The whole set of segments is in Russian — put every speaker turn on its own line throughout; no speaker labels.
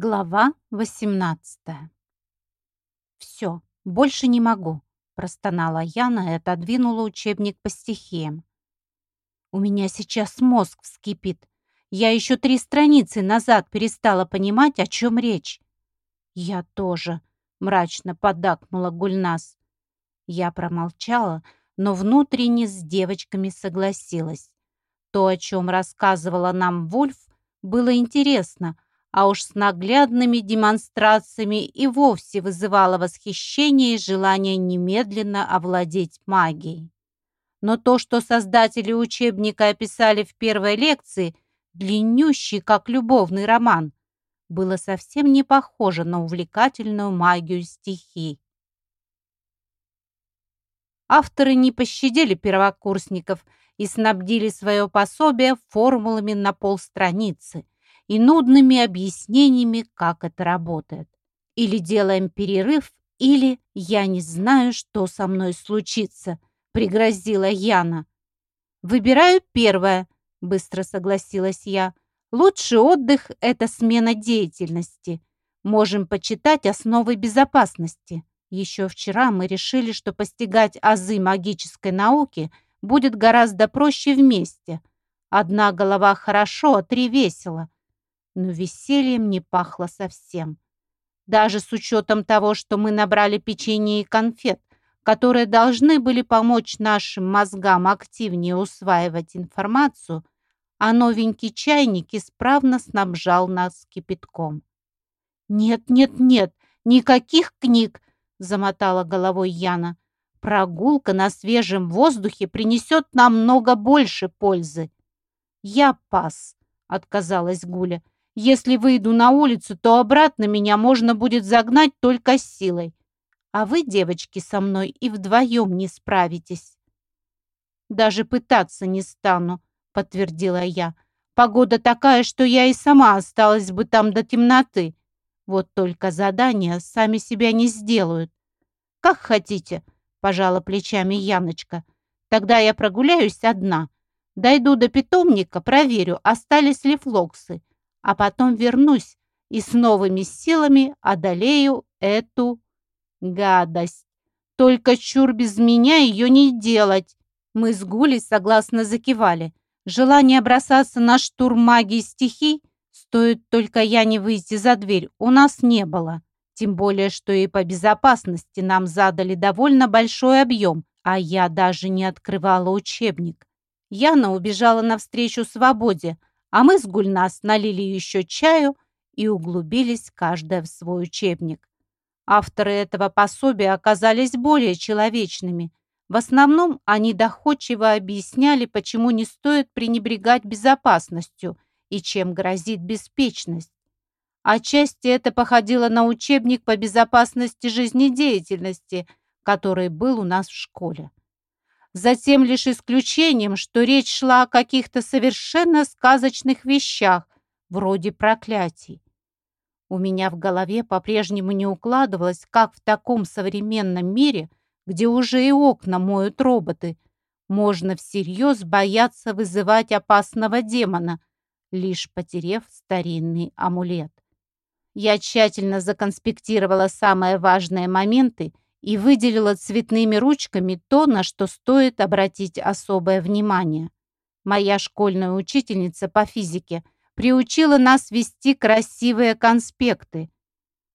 Глава 18 «Все, больше не могу», – простонала Яна и отодвинула учебник по стихиям. «У меня сейчас мозг вскипит. Я еще три страницы назад перестала понимать, о чем речь». «Я тоже», – мрачно поддакнула Гульнас. Я промолчала, но внутренне с девочками согласилась. То, о чем рассказывала нам Вульф, было интересно – а уж с наглядными демонстрациями и вовсе вызывало восхищение и желание немедленно овладеть магией. Но то, что создатели учебника описали в первой лекции, длиннющий, как любовный роман, было совсем не похоже на увлекательную магию стихий. Авторы не пощадили первокурсников и снабдили свое пособие формулами на полстраницы – и нудными объяснениями, как это работает. Или делаем перерыв, или «я не знаю, что со мной случится», — пригрозила Яна. «Выбираю первое», — быстро согласилась я. «Лучший отдых — это смена деятельности. Можем почитать основы безопасности. Еще вчера мы решили, что постигать азы магической науки будет гораздо проще вместе. Одна голова хорошо, а три весело но весельем не пахло совсем. Даже с учетом того, что мы набрали печенье и конфет, которые должны были помочь нашим мозгам активнее усваивать информацию, а новенький чайник исправно снабжал нас кипятком. «Нет, нет, нет, никаких книг!» — замотала головой Яна. «Прогулка на свежем воздухе принесет нам много больше пользы». «Я пас», — отказалась Гуля. Если выйду на улицу, то обратно меня можно будет загнать только силой. А вы, девочки, со мной и вдвоем не справитесь. Даже пытаться не стану, подтвердила я. Погода такая, что я и сама осталась бы там до темноты. Вот только задания сами себя не сделают. Как хотите, пожала плечами Яночка. Тогда я прогуляюсь одна. Дойду до питомника, проверю, остались ли флоксы а потом вернусь и с новыми силами одолею эту гадость. Только чур без меня ее не делать. Мы с Гулей согласно закивали. Желание бросаться на штурм магии стихий, стоит только я не выйти за дверь, у нас не было. Тем более, что и по безопасности нам задали довольно большой объем, а я даже не открывала учебник. Яна убежала навстречу свободе, а мы с Гульнас налили еще чаю и углубились каждая в свой учебник. Авторы этого пособия оказались более человечными. В основном они доходчиво объясняли, почему не стоит пренебрегать безопасностью и чем грозит беспечность. Отчасти это походило на учебник по безопасности жизнедеятельности, который был у нас в школе за тем лишь исключением, что речь шла о каких-то совершенно сказочных вещах, вроде проклятий. У меня в голове по-прежнему не укладывалось, как в таком современном мире, где уже и окна моют роботы, можно всерьез бояться вызывать опасного демона, лишь потерев старинный амулет. Я тщательно законспектировала самые важные моменты и выделила цветными ручками то, на что стоит обратить особое внимание. Моя школьная учительница по физике приучила нас вести красивые конспекты.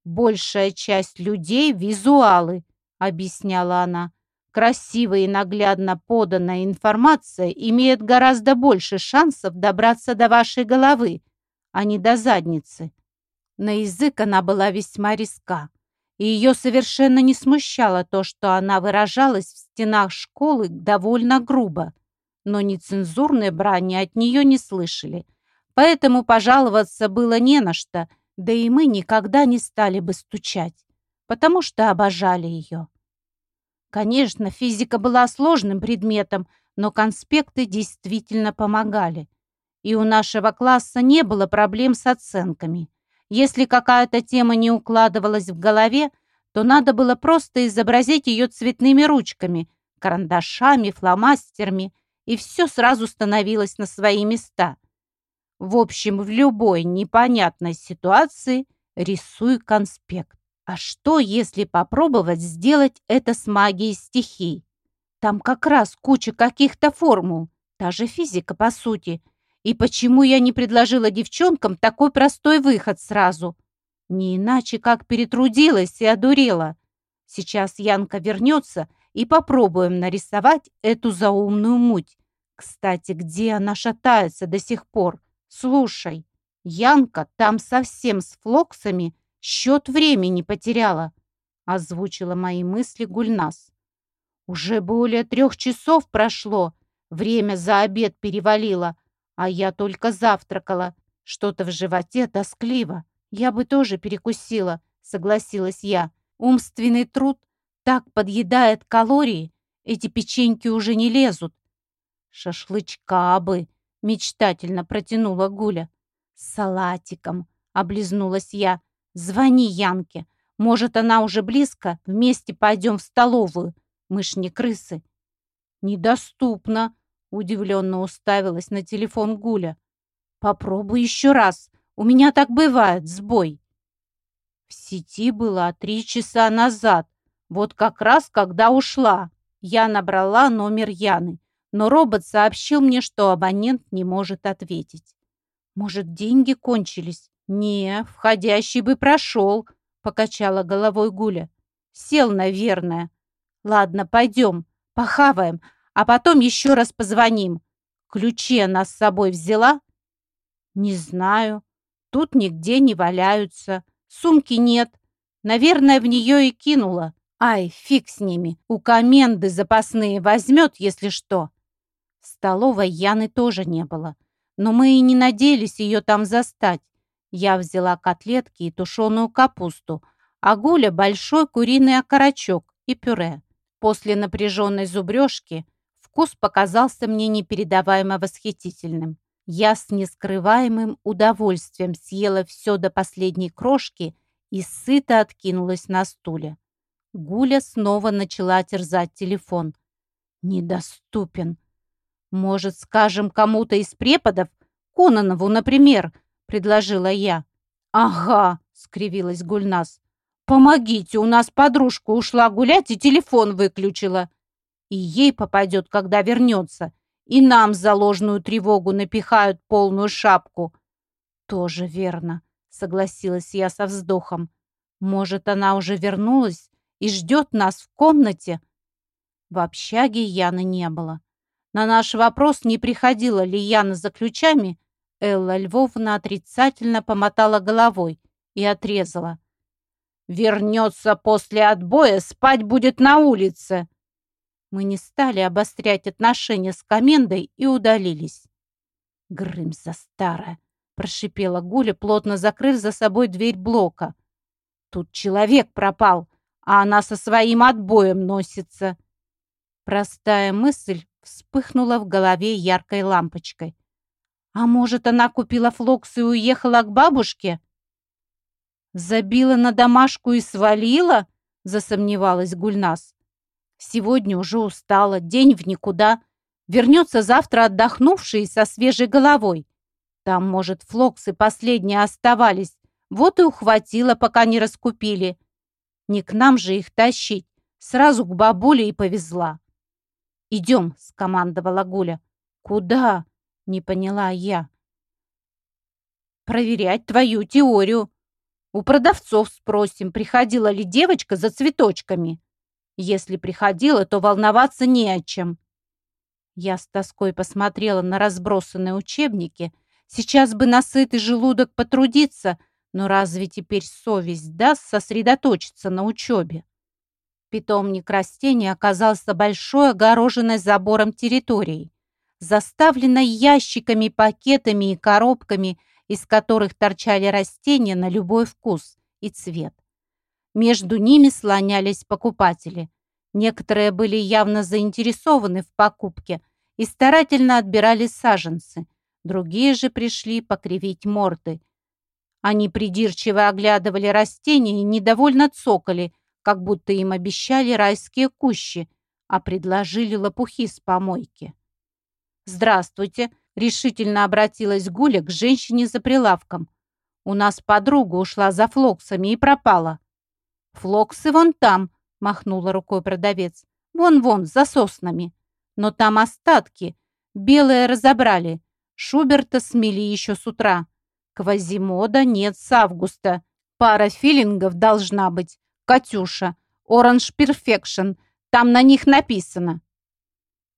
«Большая часть людей — визуалы», — объясняла она. «Красивая и наглядно поданная информация имеет гораздо больше шансов добраться до вашей головы, а не до задницы». На язык она была весьма риска и ее совершенно не смущало то, что она выражалась в стенах школы довольно грубо, но нецензурной брани от нее не слышали, поэтому пожаловаться было не на что, да и мы никогда не стали бы стучать, потому что обожали ее. Конечно, физика была сложным предметом, но конспекты действительно помогали. И у нашего класса не было проблем с оценками. Если какая-то тема не укладывалась в голове, то надо было просто изобразить ее цветными ручками, карандашами, фломастерами, и все сразу становилось на свои места. В общем, в любой непонятной ситуации Рисуй конспект. А что, если попробовать сделать это с магией стихий? Там как раз куча каких-то формул. Та же физика, по сути. И почему я не предложила девчонкам такой простой выход сразу? Не иначе, как перетрудилась и одурела. Сейчас Янка вернется, и попробуем нарисовать эту заумную муть. Кстати, где она шатается до сих пор? Слушай, Янка там совсем с флоксами счет времени потеряла, озвучила мои мысли Гульнас. Уже более трех часов прошло, время за обед перевалило, а я только завтракала. Что-то в животе тоскливо. Я бы тоже перекусила, согласилась я. Умственный труд так подъедает калории, эти печеньки уже не лезут. Шашлычка бы, мечтательно протянула Гуля. С салатиком, облизнулась я. Звони Янке. Может, она уже близко? Вместе пойдем в столовую. Мы ж не крысы. Недоступно, удивленно уставилась на телефон Гуля. Попробуй еще раз. У меня так бывает, сбой. В сети была три часа назад. Вот как раз, когда ушла. Я набрала номер Яны, но робот сообщил мне, что абонент не может ответить. Может, деньги кончились? Не, входящий бы прошел, покачала головой Гуля. Сел, наверное. Ладно, пойдем, похаваем, а потом еще раз позвоним. Ключи она с собой взяла? Не знаю. Тут нигде не валяются. Сумки нет. Наверное, в нее и кинула. Ай, фиг с ними. У коменды запасные возьмет, если что. В столовой Яны тоже не было. Но мы и не надеялись ее там застать. Я взяла котлетки и тушеную капусту, а Гуля большой куриный окорочок и пюре. После напряженной зубрежки вкус показался мне непередаваемо восхитительным. Я с нескрываемым удовольствием съела все до последней крошки и сыто откинулась на стуле. Гуля снова начала терзать телефон. «Недоступен. Может, скажем кому-то из преподов? Кононову, например?» — предложила я. «Ага», — скривилась Гульнас. «Помогите, у нас подружка ушла гулять и телефон выключила. И ей попадет, когда вернется. И нам за ложную тревогу напихают полную шапку». «Тоже верно», — согласилась я со вздохом. «Может, она уже вернулась и ждет нас в комнате. В общаге Яны не было. На наш вопрос, не приходила ли Яна за ключами, Элла Львовна отрицательно помотала головой и отрезала. «Вернется после отбоя, спать будет на улице!» Мы не стали обострять отношения с комендой и удалились. «Грымза старая!» — прошипела Гуля, плотно закрыв за собой дверь блока. «Тут человек пропал!» а она со своим отбоем носится. Простая мысль вспыхнула в голове яркой лампочкой. А может, она купила флокс и уехала к бабушке? Забила на домашку и свалила? Засомневалась Гульнас. Сегодня уже устала, день в никуда. Вернется завтра отдохнувший со свежей головой. Там, может, флоксы последние оставались. Вот и ухватила, пока не раскупили. Не к нам же их тащить. Сразу к бабуле и повезла. «Идем», — скомандовала Гуля. «Куда?» — не поняла я. «Проверять твою теорию. У продавцов спросим, приходила ли девочка за цветочками. Если приходила, то волноваться не о чем». Я с тоской посмотрела на разбросанные учебники. Сейчас бы на сытый желудок потрудиться — но разве теперь совесть даст сосредоточиться на учебе? Питомник растений оказался большой, огороженной забором территорией, заставленной ящиками, пакетами и коробками, из которых торчали растения на любой вкус и цвет. Между ними слонялись покупатели. Некоторые были явно заинтересованы в покупке и старательно отбирали саженцы. Другие же пришли покривить морды – они придирчиво оглядывали растения и недовольно цокали, как будто им обещали райские кущи, а предложили лопухи с помойки. «Здравствуйте!» — решительно обратилась Гуля к женщине за прилавком. У нас подруга ушла за флоксами и пропала». «Флоксы вон там», — махнула рукой продавец. «Вон-вон, за соснами. Но там остатки. Белые разобрали. Шуберта смели еще с утра. Квазимода нет с августа. Пара филингов должна быть. Катюша. Orange Perfection. Там на них написано.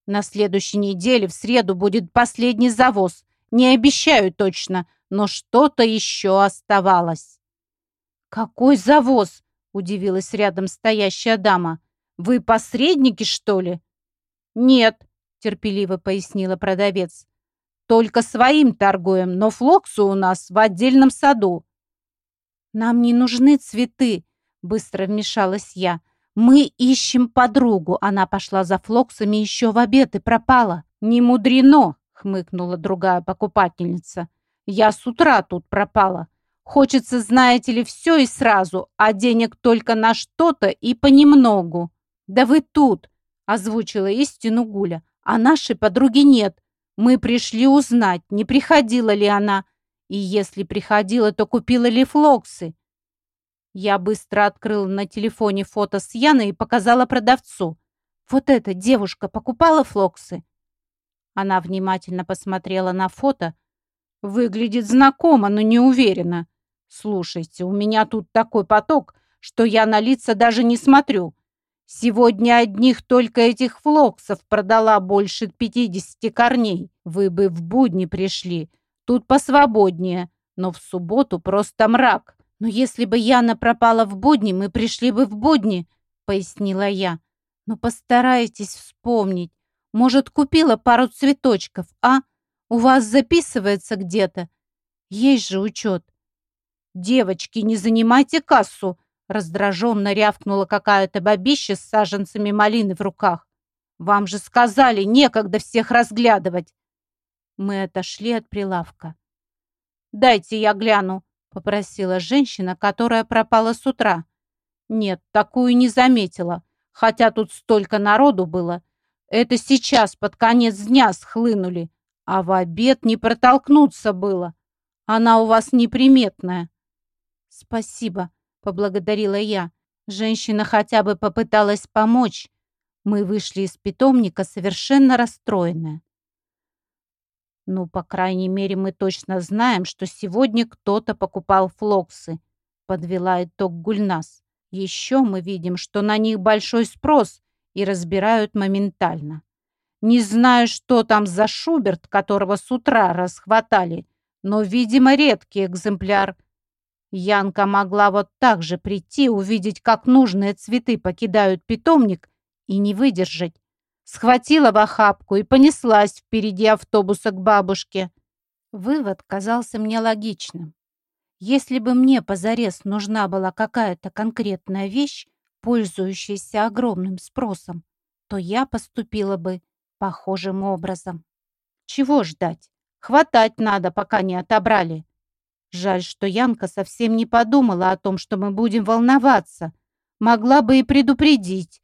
На следующей неделе в среду будет последний завоз. Не обещаю точно, но что-то еще оставалось. «Какой завоз?» – удивилась рядом стоящая дама. «Вы посредники, что ли?» «Нет», – терпеливо пояснила продавец. «Только своим торгуем, но флоксы у нас в отдельном саду». «Нам не нужны цветы», – быстро вмешалась я. «Мы ищем подругу. Она пошла за флоксами еще в обед и пропала». «Не мудрено», — хмыкнула другая покупательница. «Я с утра тут пропала. Хочется, знаете ли, все и сразу, а денег только на что-то и понемногу». «Да вы тут», — озвучила истину Гуля. «А нашей подруги нет. Мы пришли узнать, не приходила ли она. И если приходила, то купила ли флоксы. Я быстро открыла на телефоне фото с Яной и показала продавцу. «Вот эта девушка покупала флоксы?» Она внимательно посмотрела на фото. «Выглядит знакомо, но не уверена. Слушайте, у меня тут такой поток, что я на лица даже не смотрю. Сегодня одних только этих флоксов продала больше 50 корней. Вы бы в будни пришли. Тут посвободнее, но в субботу просто мрак. «Но если бы Яна пропала в будни, мы пришли бы в будни», — пояснила я. «Но постарайтесь вспомнить. Может, купила пару цветочков, а? У вас записывается где-то? Есть же учет». «Девочки, не занимайте кассу!» Раздраженно рявкнула какая-то бабища с саженцами малины в руках. «Вам же сказали, некогда всех разглядывать!» Мы отошли от прилавка. «Дайте я гляну», попросила женщина, которая пропала с утра. Нет, такую не заметила, хотя тут столько народу было. Это сейчас под конец дня схлынули, а в обед не протолкнуться было. Она у вас неприметная. Спасибо, поблагодарила я. Женщина хотя бы попыталась помочь. Мы вышли из питомника совершенно расстроенная. Ну, по крайней мере, мы точно знаем, что сегодня кто-то покупал флоксы, подвела итог Гульнас. Еще мы видим, что на них большой спрос и разбирают моментально. Не знаю, что там за Шуберт, которого с утра расхватали, но, видимо, редкий экземпляр. Янка могла вот так же прийти, увидеть, как нужные цветы покидают питомник и не выдержать схватила в охапку и понеслась впереди автобуса к бабушке. Вывод казался мне логичным. Если бы мне позарез нужна была какая-то конкретная вещь, пользующаяся огромным спросом, то я поступила бы похожим образом. Чего ждать? Хватать надо, пока не отобрали. Жаль, что Янка совсем не подумала о том, что мы будем волноваться. Могла бы и предупредить,